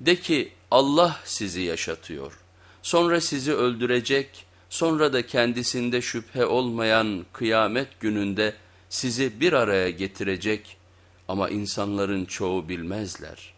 De ki Allah sizi yaşatıyor. Sonra sizi öldürecek, sonra da kendisinde şüphe olmayan kıyamet gününde sizi bir araya getirecek ama insanların çoğu bilmezler.''